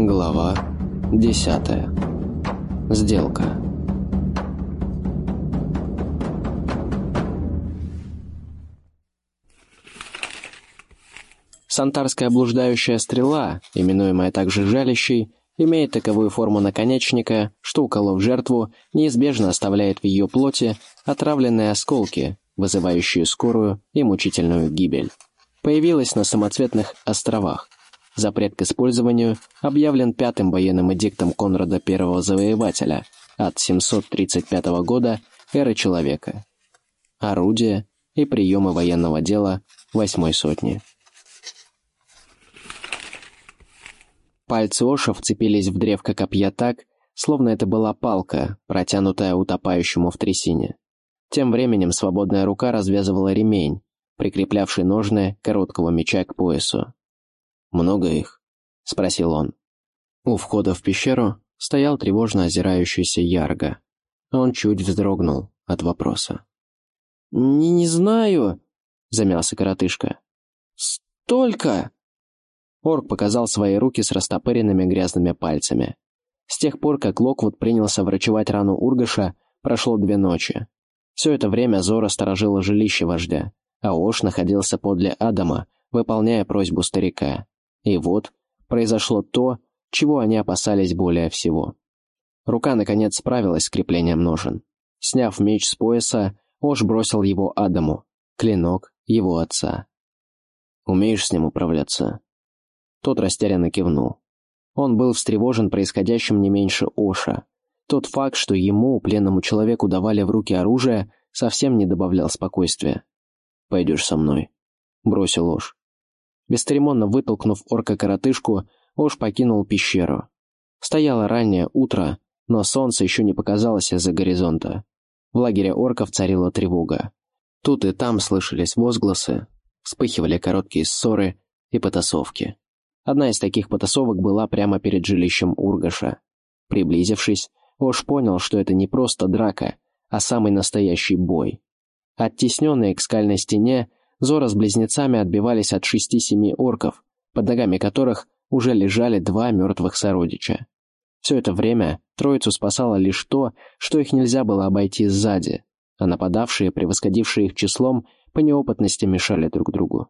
Глава 10. Сделка. Сантарская блуждающая стрела, именуемая также жалящей, имеет таковую форму наконечника, что, уколов жертву, неизбежно оставляет в ее плоти отравленные осколки, вызывающие скорую и мучительную гибель. Появилась на самоцветных островах. Запрет к использованию объявлен пятым военным эдиктом Конрада I Завоевателя от 735 года эры человека. Орудия и приемы военного дела восьмой сотни. Пальцы Оша вцепились в древко копья так, словно это была палка, протянутая утопающему в трясине. Тем временем свободная рука развязывала ремень, прикреплявший ножны короткого меча к поясу. «Много их?» — спросил он. У входа в пещеру стоял тревожно озирающийся Ярго. Он чуть вздрогнул от вопроса. «Не, не знаю», — замялся коротышка. «Столько!» Орк показал свои руки с растопыренными грязными пальцами. С тех пор, как Локвуд принялся врачевать рану Ургаша, прошло две ночи. Все это время Зора сторожила жилище вождя, а Ош находился подле Адама, выполняя просьбу старика. И вот произошло то, чего они опасались более всего. Рука, наконец, справилась с креплением ножен. Сняв меч с пояса, Ош бросил его Адаму, клинок его отца. «Умеешь с ним управляться?» Тот растерянно кивнул. Он был встревожен происходящим не меньше Оша. Тот факт, что ему, пленному человеку, давали в руки оружие, совсем не добавлял спокойствия. «Пойдешь со мной», — бросил Ош. Бесцеремонно вытолкнув орка-коротышку, Ош покинул пещеру. Стояло раннее утро, но солнце еще не показалось из-за горизонта. В лагере орков царила тревога. Тут и там слышались возгласы, вспыхивали короткие ссоры и потасовки. Одна из таких потасовок была прямо перед жилищем Ургаша. Приблизившись, Ош понял, что это не просто драка, а самый настоящий бой. Оттесненные к скальной стене, Зора с близнецами отбивались от шести-семи орков, под ногами которых уже лежали два мертвых сородича. Все это время троицу спасало лишь то, что их нельзя было обойти сзади, а нападавшие, превосходившие их числом, по неопытности мешали друг другу.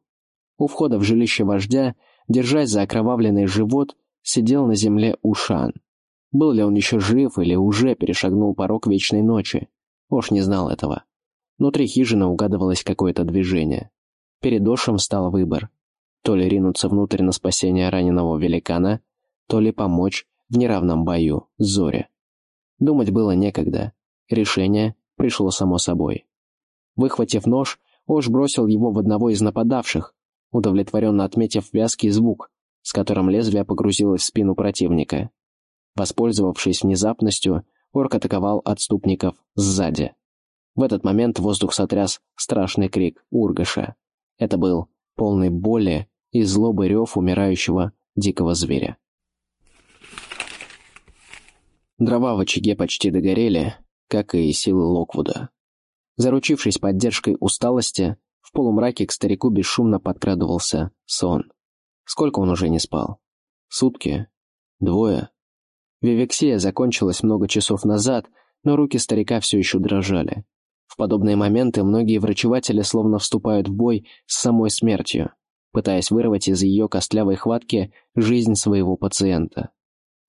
У входа в жилище вождя держась за окровавленный живот, сидел на земле Ушан. Был ли он еще жив или уже перешагнул порог вечной ночи? Ош не знал этого. Внутри хижины угадывалось какое-то движение. Перед Ошем стал выбор. То ли ринуться внутрь на спасение раненого великана, то ли помочь в неравном бою Зоре. Думать было некогда. Решение пришло само собой. Выхватив нож, Ош бросил его в одного из нападавших, удовлетворенно отметив вязкий звук, с которым лезвие погрузилось в спину противника. Воспользовавшись внезапностью, орк атаковал отступников сзади. В этот момент воздух сотряс страшный крик Ургаша. Это был полный боли и злобы рев умирающего дикого зверя. Дрова в очаге почти догорели, как и силы Локвуда. Заручившись поддержкой усталости, в полумраке к старику бесшумно подкрадывался сон. Сколько он уже не спал? Сутки? Двое? Вивексия закончилась много часов назад, но руки старика все еще дрожали. В подобные моменты многие врачеватели словно вступают в бой с самой смертью, пытаясь вырвать из ее костлявой хватки жизнь своего пациента.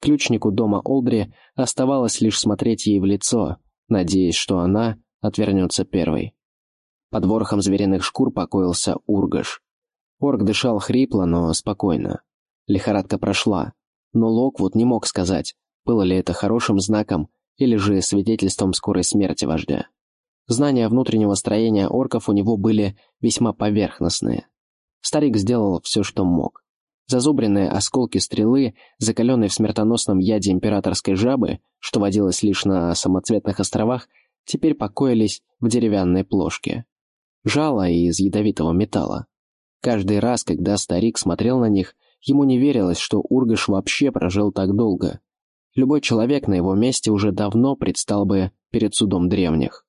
Ключнику дома Олдри оставалось лишь смотреть ей в лицо, надеясь, что она отвернется первой. Под ворохом звериных шкур покоился Ургаш. Орк дышал хрипло, но спокойно. Лихорадка прошла, но Локвуд не мог сказать, было ли это хорошим знаком или же свидетельством скорой смерти вождя. Знания внутреннего строения орков у него были весьма поверхностные. Старик сделал все, что мог. Зазубренные осколки стрелы, закаленные в смертоносном яде императорской жабы, что водилось лишь на самоцветных островах, теперь покоились в деревянной плошке жало из ядовитого металла. Каждый раз, когда старик смотрел на них, ему не верилось, что Ургаш вообще прожил так долго. Любой человек на его месте уже давно предстал бы перед судом древних.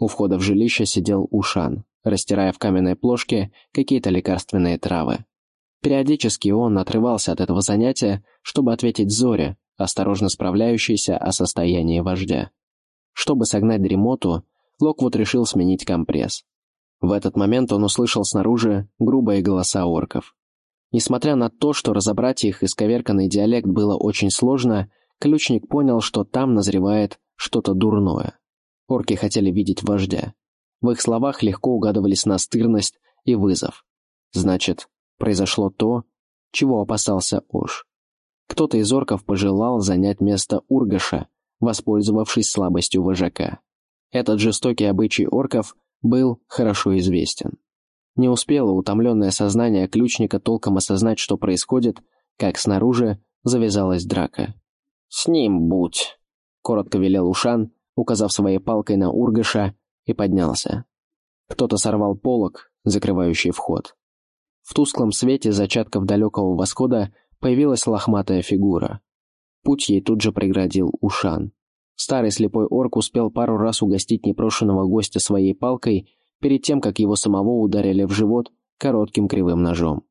У входа в жилище сидел Ушан, растирая в каменной плошке какие-то лекарственные травы. Периодически он отрывался от этого занятия, чтобы ответить Зоре, осторожно справляющейся о состоянии вождя. Чтобы согнать дремоту, Локвуд решил сменить компресс. В этот момент он услышал снаружи грубые голоса орков. Несмотря на то, что разобрать их исковерканный диалект было очень сложно, ключник понял, что там назревает что-то дурное. Орки хотели видеть вождя. В их словах легко угадывались настырность и вызов. Значит, произошло то, чего опасался Ош. Кто-то из орков пожелал занять место Ургаша, воспользовавшись слабостью вожака. Этот жестокий обычай орков был хорошо известен. Не успело утомленное сознание ключника толком осознать, что происходит, как снаружи завязалась драка. «С ним будь», — коротко велел Ушан, указав своей палкой на Ургаша, и поднялся. Кто-то сорвал полог, закрывающий вход. В тусклом свете зачатков далекого восхода появилась лохматая фигура. Путь ей тут же преградил Ушан. Старый слепой орк успел пару раз угостить непрошенного гостя своей палкой перед тем, как его самого ударили в живот коротким кривым ножом.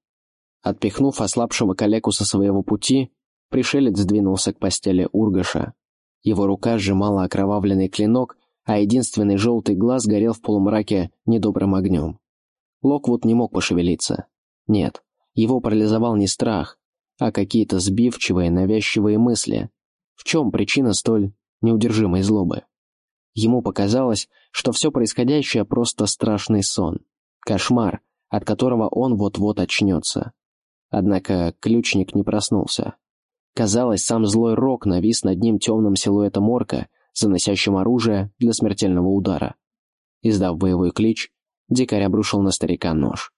Отпихнув ослабшего калеку со своего пути, пришелец сдвинулся к постели Ургаша. Его рука сжимала окровавленный клинок, а единственный желтый глаз горел в полумраке недобрым огнем. Локвуд не мог пошевелиться. Нет, его парализовал не страх, а какие-то сбивчивые, навязчивые мысли. В чем причина столь неудержимой злобы. Ему показалось, что все происходящее просто страшный сон, кошмар, от которого он вот-вот очнется. Однако ключник не проснулся. Казалось, сам злой рок навис над ним темным силуэтом орка, заносящим оружие для смертельного удара. Издав боевой клич, дикарь обрушил на старика нож.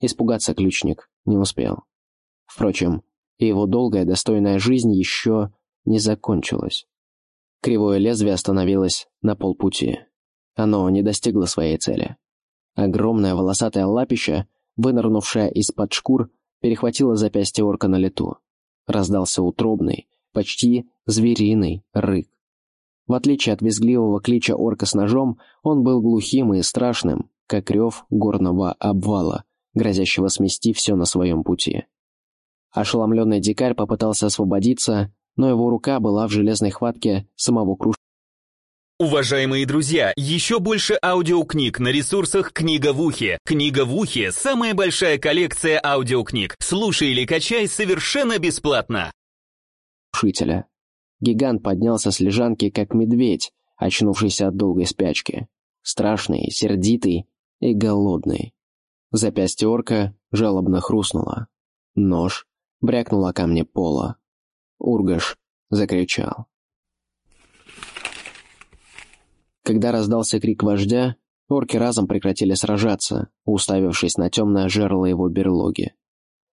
Испугаться ключник не успел. Впрочем, его долгая достойная жизнь еще не закончилась. Кривое лезвие остановилось на полпути. Оно не достигло своей цели. Огромное волосатое лапище, вынырнувшее из-под шкур, перехватило запястье орка на лету. Раздался утробный, почти звериный рык. В отличие от визгливого клича орка с ножом, он был глухим и страшным, как рев горного обвала, грозящего смести все на своем пути. Ошеломленный дикарь попытался освободиться, но его рука была в железной хватке самого кружка. Уважаемые друзья, еще больше аудиокниг на ресурсах «Книга в ухе». «Книга в ухе» — самая большая коллекция аудиокниг. Слушай или качай совершенно бесплатно. Шителя. Гигант поднялся с лежанки, как медведь, очнувшийся от долгой спячки. Страшный, сердитый и голодный. Запястье орка жалобно хрустнуло. Нож брякнул о камне пола. Ургаш закричал. Когда раздался крик вождя, орки разом прекратили сражаться, уставившись на темное жерло его берлоги.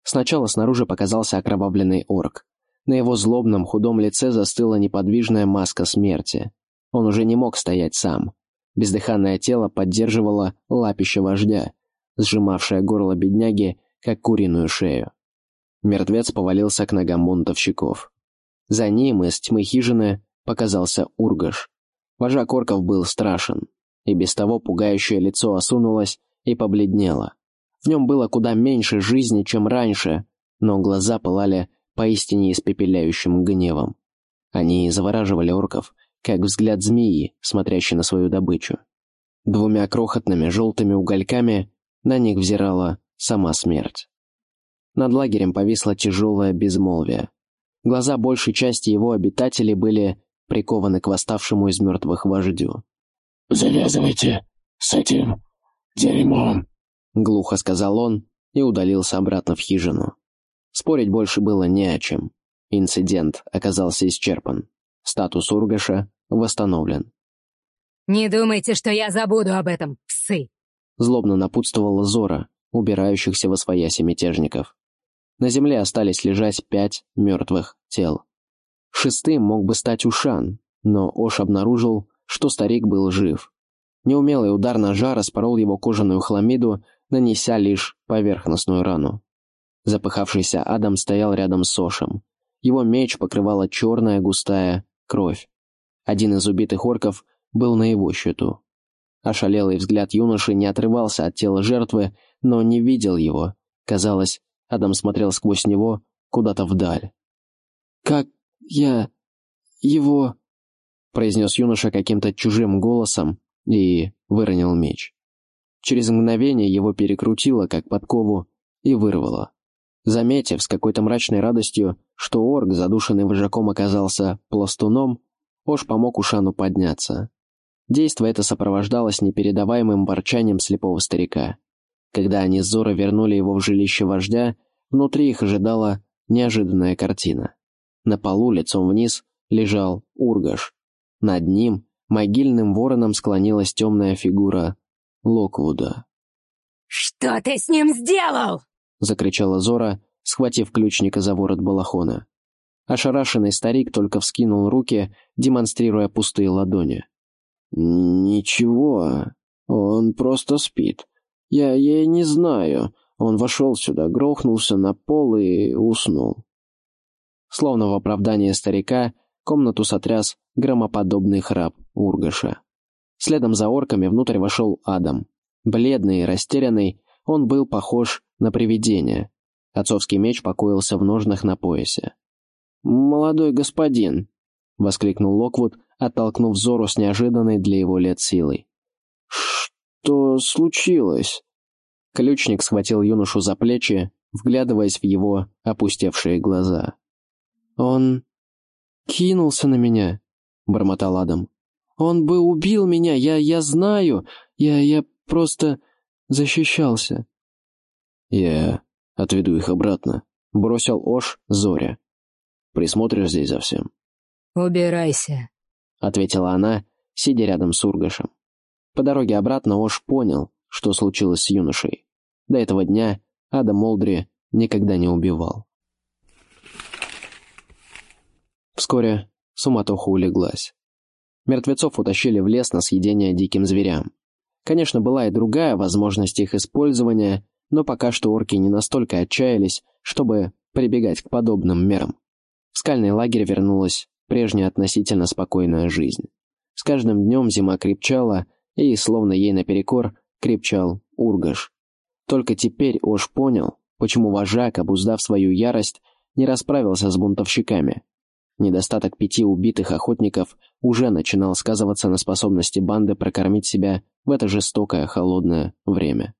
Сначала снаружи показался окровавленный орк. На его злобном худом лице застыла неподвижная маска смерти. Он уже не мог стоять сам. Бездыханное тело поддерживало лапище вождя, сжимавшее горло бедняги, как куриную шею. Мертвец повалился к ногам бунтовщиков. За ним из тьмы хижины показался Ургаш. Вожак орков был страшен, и без того пугающее лицо осунулось и побледнело. В нем было куда меньше жизни, чем раньше, но глаза пылали поистине испепеляющим гневом. Они завораживали орков, как взгляд змеи, смотрящей на свою добычу. Двумя крохотными желтыми угольками на них взирала сама смерть. Над лагерем повисло тяжелое безмолвие. Глаза большей части его обитателей были прикованы к восставшему из мертвых вождю. «Завязывайте с этим дерьмом», — глухо сказал он и удалился обратно в хижину. Спорить больше было не о чем. Инцидент оказался исчерпан. Статус Ургаша восстановлен. «Не думайте, что я забуду об этом, псы!» Злобно напутствовала Зора, убирающихся во свояси мятежников. На земле остались лежать пять мертвых тел. Шестым мог бы стать Ушан, но Ош обнаружил, что старик был жив. Неумелый удар ножа распорол его кожаную хламиду, нанеся лишь поверхностную рану. Запыхавшийся Адам стоял рядом с Ошем. Его меч покрывала черная густая кровь. Один из убитых орков был на его счету. Ошалелый взгляд юноши не отрывался от тела жертвы, но не видел его. Казалось, Адам смотрел сквозь него куда-то вдаль. «Как я... его...» произнес юноша каким-то чужим голосом и выронил меч. Через мгновение его перекрутило, как подкову, и вырвало. Заметив с какой-то мрачной радостью, что орк, задушенный вожаком, оказался пластуном, Ош помог Ушану подняться. Действо это сопровождалось непередаваемым ворчанием слепого старика. Когда они с Зора вернули его в жилище вождя, внутри их ожидала неожиданная картина. На полу лицом вниз лежал Ургаш. Над ним могильным вороном склонилась темная фигура Локвуда. «Что ты с ним сделал?» — закричала Зора, схватив ключника за ворот балахона. Ошарашенный старик только вскинул руки, демонстрируя пустые ладони. «Ничего, он просто спит. Я, я не знаю. Он вошел сюда, грохнулся на пол и уснул». Словно в оправдание старика, комнату сотряс громоподобный храп Ургаша. Следом за орками внутрь вошел Адам. Бледный и растерянный, он был похож на привидение. Отцовский меч покоился в ножнах на поясе. «Молодой господин!» — воскликнул Локвуд, оттолкнув Зору с неожиданной для его лет силой. «Что случилось?» Ключник схватил юношу за плечи, вглядываясь в его опустевшие глаза. «Он кинулся на меня», — бормотал Адам. «Он бы убил меня, я, я знаю, я, я просто защищался». «Я отведу их обратно», — бросил Ош Зоря. «Присмотришь здесь за всем?» «Убирайся», — ответила она, сидя рядом с Ургашем. По дороге обратно Ош понял, что случилось с юношей. До этого дня Адам Молдри никогда не убивал. Вскоре суматоха улеглась. Мертвецов утащили в лес на съедение диким зверям. Конечно, была и другая возможность их использования, но пока что орки не настолько отчаялись, чтобы прибегать к подобным мерам. В скальный лагерь вернулась прежняя относительно спокойная жизнь. С каждым днем зима крепчала, и, словно ей наперекор, крепчал Ургаш. Только теперь Ош понял, почему вожак, обуздав свою ярость, не расправился с бунтовщиками. Недостаток пяти убитых охотников уже начинал сказываться на способности банды прокормить себя в это жестокое холодное время.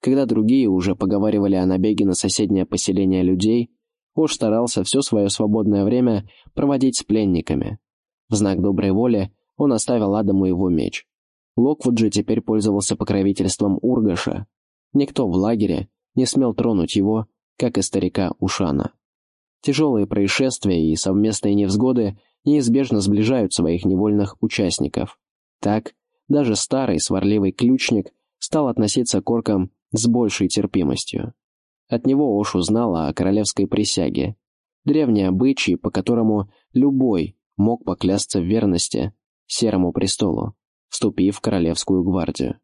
Когда другие уже поговаривали о набеге на соседнее поселение людей, Ош старался все свое свободное время проводить с пленниками. В знак доброй воли он оставил Адаму его меч. Локвуд же теперь пользовался покровительством Ургаша. Никто в лагере не смел тронуть его, как и старика Ушана. Тяжелые происшествия и совместные невзгоды неизбежно сближают своих невольных участников. Так, даже старый сварливый ключник стал относиться к оркам с большей терпимостью. От него Ош узнала о королевской присяге, древней обычаи, по которому любой мог поклясться в верности Серому престолу, вступив в королевскую гвардию.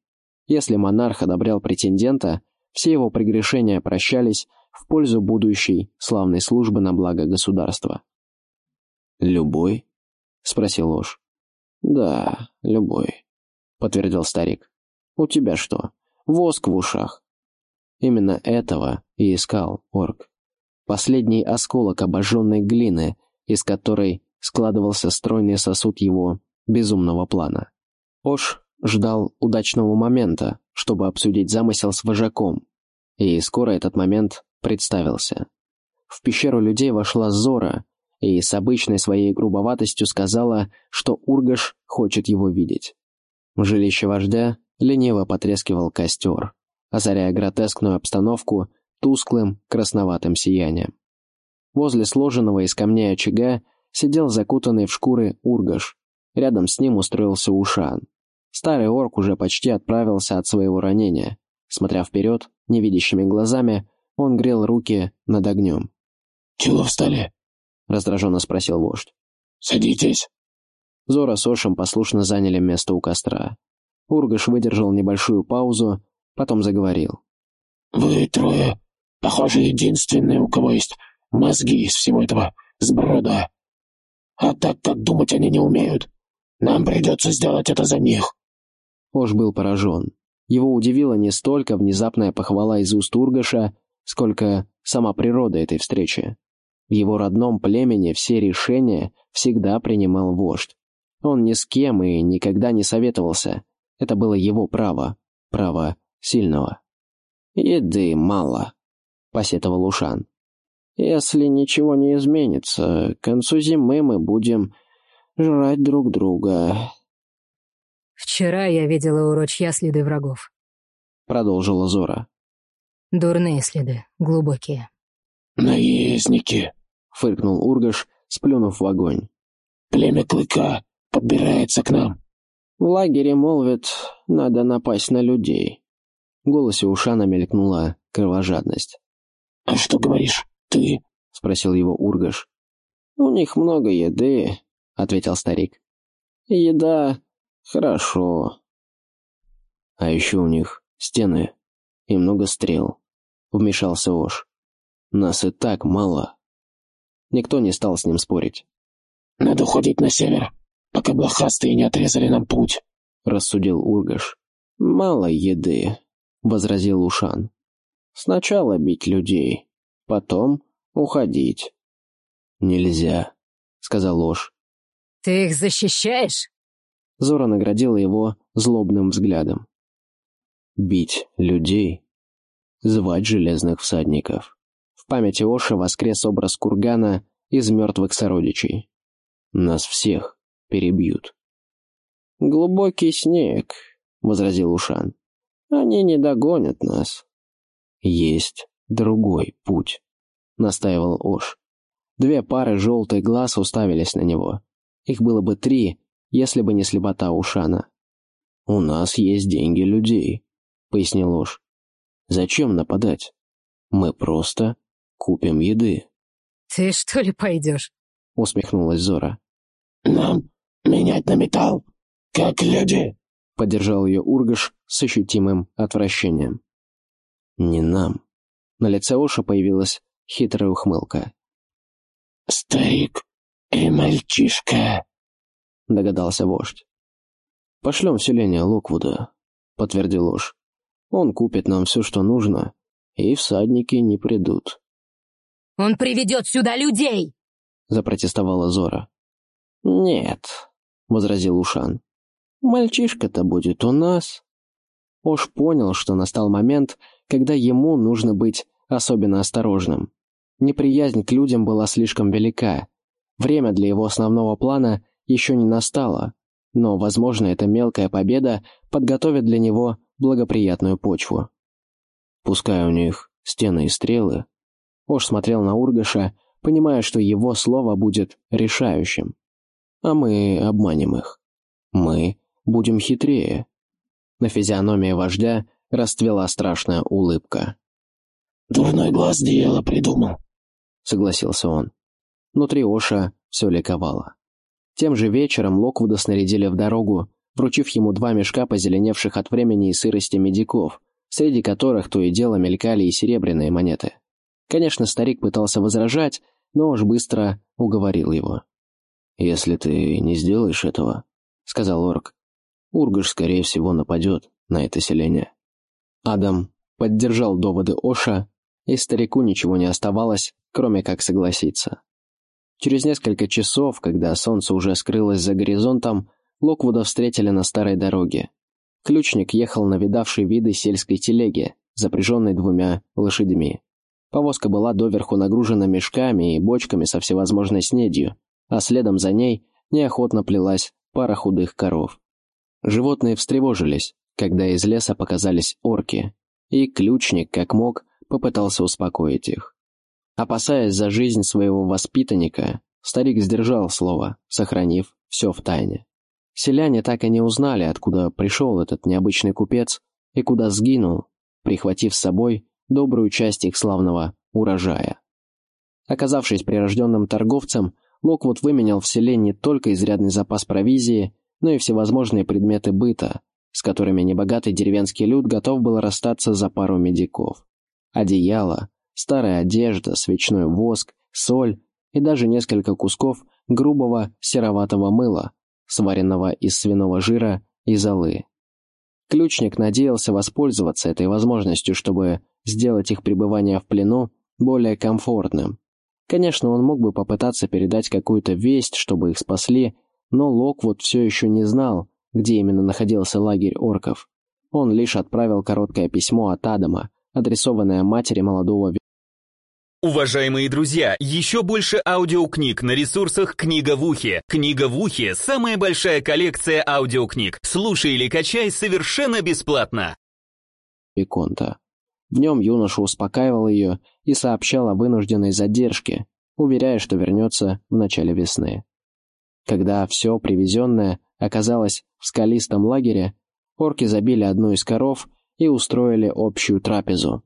Если монарх одобрял претендента, все его прегрешения прощались в пользу будущей славной службы на благо государства. «Любой?» — спросил Ош. «Да, любой», — подтвердил старик. «У тебя что, воск в ушах?» Именно этого и искал орк. Последний осколок обожженной глины, из которой складывался стройный сосуд его безумного плана. Ош ждал удачного момента, чтобы обсудить замысел с вожаком, и скоро этот момент представился. В пещеру людей вошла Зора и с обычной своей грубоватостью сказала, что Ургаш хочет его видеть. В жилище вождя лениво потрескивал костер, озаряя гротескную обстановку тусклым красноватым сиянием. Возле сложенного из камней очага сидел закутанный в шкуры Ургаш. Рядом с ним устроился Ушан. Старый орк уже почти отправился от своего ранения. Смотря вперед, невидящими глазами, он грел руки над огнем. «Чего встали?» — раздраженно спросил вождь. «Садитесь». Зора с Ошем послушно заняли место у костра. Ургаш выдержал небольшую паузу, потом заговорил. «Вы трое, похоже, единственные, у кого есть мозги из всего этого сброда. А так как думать они не умеют, нам придется сделать это за них». Ош был поражен. Его удивила не столько внезапная похвала из уст Ургаша, сколько сама природа этой встречи. В его родном племени все решения всегда принимал вождь. Он ни с кем и никогда не советовался. Это было его право, право сильного. «Еды мало», — посетовал Ушан. «Если ничего не изменится, к концу зимы мы будем жрать друг друга». «Вчера я видела у ручья следы врагов», — продолжила Зора. «Дурные следы, глубокие». «Наездники», — фыркнул Ургаш, сплюнув в огонь. «Племя Клыка подбирается к нам». «В лагере, молвят, надо напасть на людей». В голосе Ушана мелькнула кровожадность. «А что говоришь ты?» — спросил его Ургаш. «У них много еды», — ответил старик. «Еда хорошо». «А еще у них стены и много стрел», — вмешался Ош. «Нас и так мало». Никто не стал с ним спорить. «Надо уходить на север, пока блохастые не отрезали нам путь», — рассудил Ургаш. «Мало еды», — возразил Ушан. «Сначала бить людей, потом уходить». «Нельзя», — сказал Ложь. «Ты их защищаешь?» Зора наградила его злобным взглядом. «Бить людей, звать железных всадников». В памяти Оша воскрес образ кургана из мертвых сородичей. Нас всех перебьют. «Глубокий снег», — возразил Ушан. «Они не догонят нас». «Есть другой путь», — настаивал Ош. Две пары желтых глаз уставились на него. Их было бы три, если бы не слепота Ушана. «У нас есть деньги людей», — пояснил Ош. «Зачем нападать? Мы просто купим еды». «Ты что ли пойдешь?» — усмехнулась Зора. «Нам менять на металл, как люди», — поддержал ее Ургаш с ощутимым отвращением. «Не нам». На лице Оша появилась хитрая ухмылка. «Старик и мальчишка», — догадался вождь. «Пошлем в селение Локвуда», — подтвердил Ош. «Он купит нам все, что нужно, и всадники не придут». «Он приведет сюда людей!» — запротестовала Зора. «Нет», — возразил Ушан. «Мальчишка-то будет у нас». Ош понял, что настал момент, когда ему нужно быть особенно осторожным. Неприязнь к людям была слишком велика. Время для его основного плана еще не настало, но, возможно, эта мелкая победа подготовит для него благоприятную почву. Пускай у них стены и стрелы. Ош смотрел на Ургаша, понимая, что его слово будет решающим. А мы обманем их. Мы будем хитрее. На физиономии вождя расцвела страшная улыбка. «Дурной глаз дело придумал», — согласился он. Внутри Оша все ликовало. Тем же вечером Локвуда снарядили в дорогу, вручив ему два мешка позеленевших от времени и сырости медиков, среди которых то и дело мелькали и серебряные монеты. Конечно, старик пытался возражать, но уж быстро уговорил его. «Если ты не сделаешь этого», — сказал Орк, — «Ургаш, скорее всего, нападет на это селение». Адам поддержал доводы Оша, и старику ничего не оставалось, кроме как согласиться. Через несколько часов, когда солнце уже скрылось за горизонтом, Локвуда встретили на старой дороге. Ключник ехал на видавшей виды сельской телеге, запряженной двумя лошадьми. Повозка была доверху нагружена мешками и бочками со всевозможной снедью, а следом за ней неохотно плелась пара худых коров. Животные встревожились, когда из леса показались орки, и ключник, как мог, попытался успокоить их. Опасаясь за жизнь своего воспитанника, старик сдержал слово, сохранив все в тайне. Селяне так и не узнали, откуда пришел этот необычный купец и куда сгинул, прихватив с собой добрую часть их славного урожая. Оказавшись прирожденным торговцем, Локвуд выменял в селе не только изрядный запас провизии, но и всевозможные предметы быта, с которыми небогатый деревенский люд готов был расстаться за пару медиков. Одеяло, старая одежда, свечной воск, соль и даже несколько кусков грубого сероватого мыла, сваренного из свиного жира и золы. Ключник надеялся воспользоваться этой возможностью, чтобы сделать их пребывание в плену более комфортным. Конечно, он мог бы попытаться передать какую-то весть, чтобы их спасли, но Локвуд все еще не знал, где именно находился лагерь орков. Он лишь отправил короткое письмо от Адама, адресованное матери молодого Уважаемые друзья, еще больше аудиокниг на ресурсах «Книга в ухе». «Книга в ухе» — самая большая коллекция аудиокниг. Слушай или качай совершенно бесплатно. Виконта. В нем юноша успокаивал ее и сообщал о вынужденной задержке, уверяя, что вернется в начале весны. Когда все привезенное оказалось в скалистом лагере, орки забили одну из коров и устроили общую трапезу.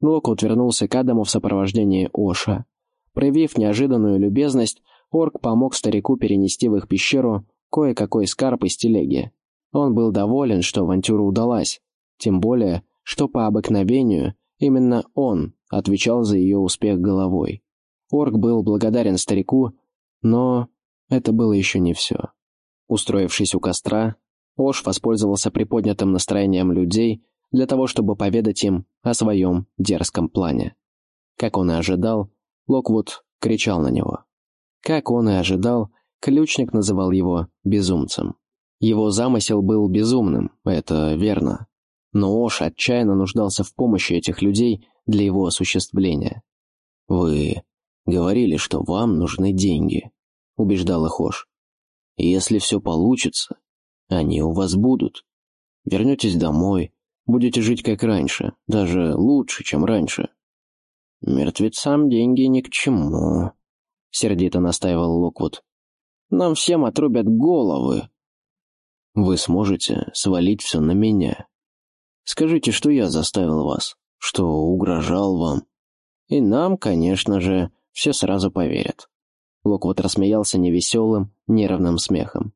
Локвуд вернулся к Адаму в сопровождении Оша. Проявив неожиданную любезность, орк помог старику перенести в их пещеру кое-какой скарб из телеги. Он был доволен, что авантюра удалась, тем более, что по обыкновению именно он отвечал за ее успех головой. Орк был благодарен старику, но это было еще не все. Устроившись у костра, Ош воспользовался приподнятым настроением людей для того, чтобы поведать им о своем дерзком плане. Как он и ожидал, Локвуд кричал на него. Как он и ожидал, ключник называл его безумцем. Его замысел был безумным, это верно. Но Ош отчаянно нуждался в помощи этих людей для его осуществления. «Вы говорили, что вам нужны деньги», — убеждал их Ош. «Если все получится, они у вас будут. Вернетесь домой, Будете жить как раньше, даже лучше, чем раньше». «Мертвецам деньги ни к чему», — сердито настаивал Локвуд. «Нам всем отрубят головы». «Вы сможете свалить все на меня. Скажите, что я заставил вас, что угрожал вам. И нам, конечно же, все сразу поверят». Локвуд рассмеялся невеселым, нервным смехом.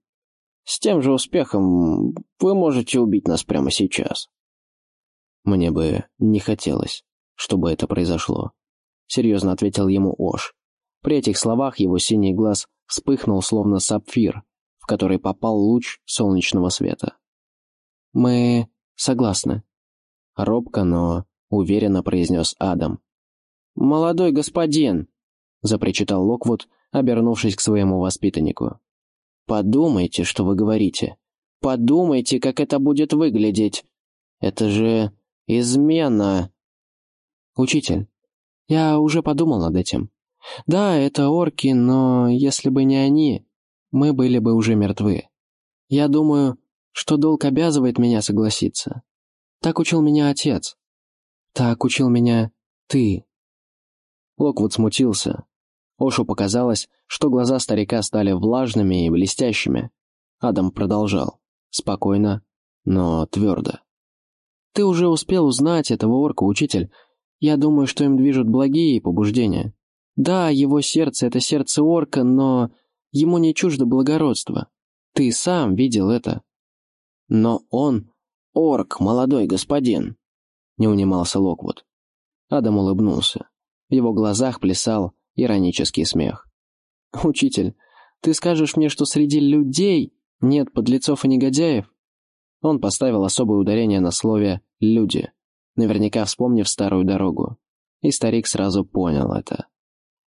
«С тем же успехом вы можете убить нас прямо сейчас». «Мне бы не хотелось, чтобы это произошло», — серьезно ответил ему Ош. При этих словах его синий глаз вспыхнул, словно сапфир, в который попал луч солнечного света. «Мы согласны», — робко, но уверенно произнес Адам. «Молодой господин», — запричитал Локвуд, обернувшись к своему воспитаннику. «Подумайте, что вы говорите. Подумайте, как это будет выглядеть. Это же Измена. Учитель, я уже подумал над этим. Да, это орки, но если бы не они, мы были бы уже мертвы. Я думаю, что долг обязывает меня согласиться. Так учил меня отец. Так учил меня ты. Локвуд смутился. Ошу показалось, что глаза старика стали влажными и блестящими. Адам продолжал. Спокойно, но твердо. Ты уже успел узнать этого орка, учитель. Я думаю, что им движут благие побуждения. Да, его сердце — это сердце орка, но ему не чуждо благородство. Ты сам видел это. Но он — орк, молодой господин, — не унимался Локвуд. Адам улыбнулся. В его глазах плясал иронический смех. «Учитель, ты скажешь мне, что среди людей нет подлецов и негодяев?» Он поставил особое ударение на слове «люди», наверняка вспомнив старую дорогу. И старик сразу понял это.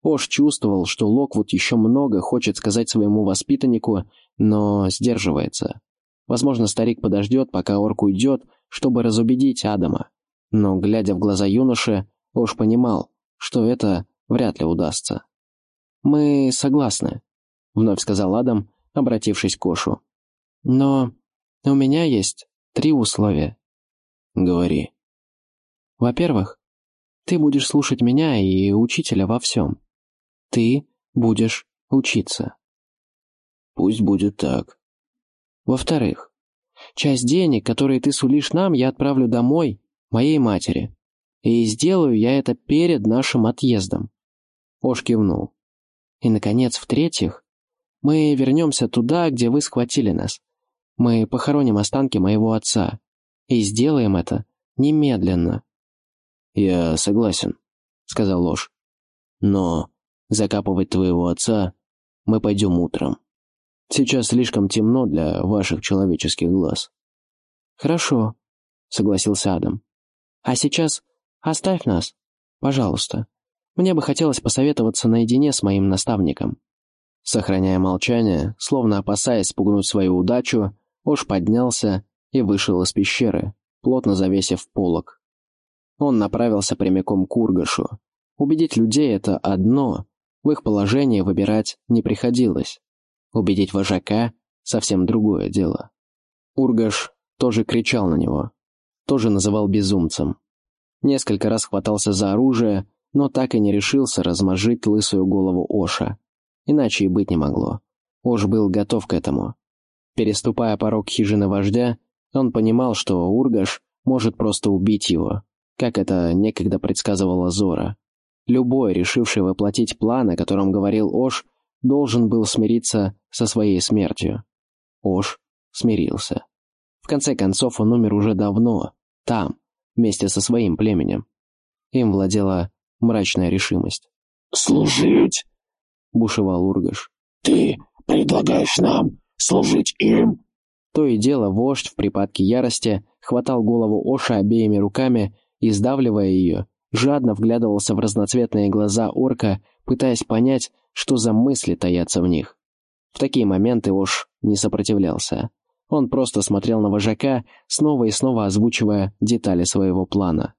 Ош чувствовал, что Локвуд еще много хочет сказать своему воспитаннику, но сдерживается. Возможно, старик подождет, пока орк уйдет, чтобы разубедить Адама. Но, глядя в глаза юноши, Ош понимал, что это вряд ли удастся. «Мы согласны», — вновь сказал Адам, обратившись к Ошу. «Но у меня есть три условия. Говори. Во-первых, ты будешь слушать меня и учителя во всем. Ты будешь учиться. Пусть будет так. Во-вторых, часть денег, которые ты сулишь нам, я отправлю домой, моей матери. И сделаю я это перед нашим отъездом. Ош кивнул. И, наконец, в-третьих, мы вернемся туда, где вы схватили нас. Мы похороним останки моего отца. И сделаем это немедленно». «Я согласен», — сказал Ложь. «Но закапывать твоего отца мы пойдем утром. Сейчас слишком темно для ваших человеческих глаз». «Хорошо», — согласился Адам. «А сейчас оставь нас, пожалуйста. Мне бы хотелось посоветоваться наедине с моим наставником». Сохраняя молчание, словно опасаясь спугнуть свою удачу, Ош поднялся и вышел из пещеры, плотно завесив полог. Он направился прямиком к Ургашу. Убедить людей — это одно, в их положении выбирать не приходилось. Убедить вожака — совсем другое дело. Ургаш тоже кричал на него, тоже называл безумцем. Несколько раз хватался за оружие, но так и не решился размозжить лысую голову Оша. Иначе и быть не могло. Ош был готов к этому. Переступая порог хижины вождя, он понимал, что Ургаш может просто убить его, как это некогда предсказывала Зора. Любой, решивший воплотить план, о котором говорил Ош, должен был смириться со своей смертью. Ош смирился. В конце концов, он умер уже давно, там, вместе со своим племенем. Им владела мрачная решимость. «Служить?» — бушевал Ургаш. «Ты предлагаешь нам служить им?» То и дело вождь в припадке ярости хватал голову Оша обеими руками и, сдавливая ее, жадно вглядывался в разноцветные глаза орка, пытаясь понять, что за мысли таятся в них. В такие моменты Ош не сопротивлялся. Он просто смотрел на вожака, снова и снова озвучивая детали своего плана.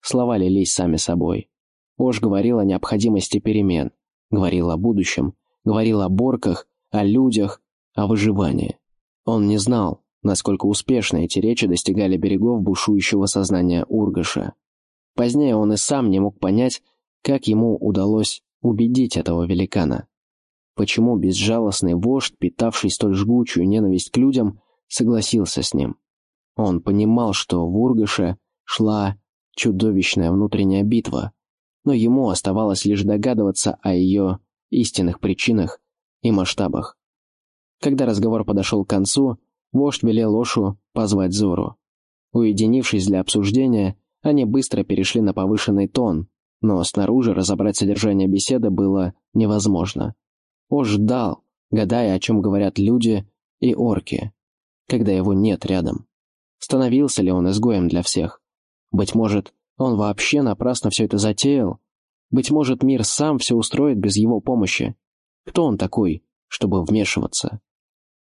Слова лились сами собой. Ош говорил о необходимости перемен, говорил о будущем, говорил о борках, о людях, о выживании. Он не знал, насколько успешно эти речи достигали берегов бушующего сознания Ургаша. Позднее он и сам не мог понять, как ему удалось убедить этого великана. Почему безжалостный вождь, питавший столь жгучую ненависть к людям, согласился с ним? Он понимал, что в Ургаше шла чудовищная внутренняя битва, но ему оставалось лишь догадываться о ее истинных причинах и масштабах. Когда разговор подошел к концу, вождь велел Ошу позвать Зору. Уединившись для обсуждения, они быстро перешли на повышенный тон, но снаружи разобрать содержание беседы было невозможно. Ош ждал, гадая, о чем говорят люди и орки, когда его нет рядом. Становился ли он изгоем для всех? Быть может, он вообще напрасно все это затеял? Быть может, мир сам все устроит без его помощи? Кто он такой, чтобы вмешиваться?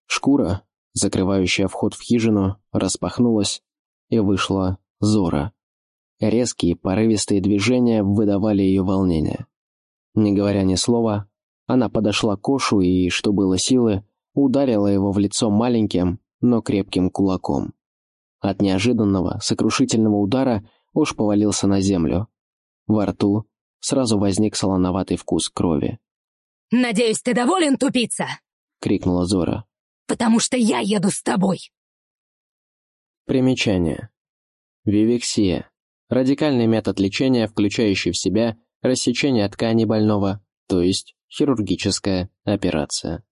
Шкура, закрывающая вход в хижину, распахнулась, и вышла Зора. Резкие, порывистые движения выдавали ее волнение. Не говоря ни слова, она подошла к Кошу и, что было силы, ударила его в лицо маленьким, но крепким кулаком. От неожиданного, сокрушительного удара Ош повалился на землю. Во рту сразу возник солоноватый вкус крови. «Надеюсь, ты доволен, тупица?» — крикнула Зора. «Потому что я еду с тобой!» Примечание. Вивексия Радикальный метод лечения, включающий в себя рассечение ткани больного, то есть хирургическая операция.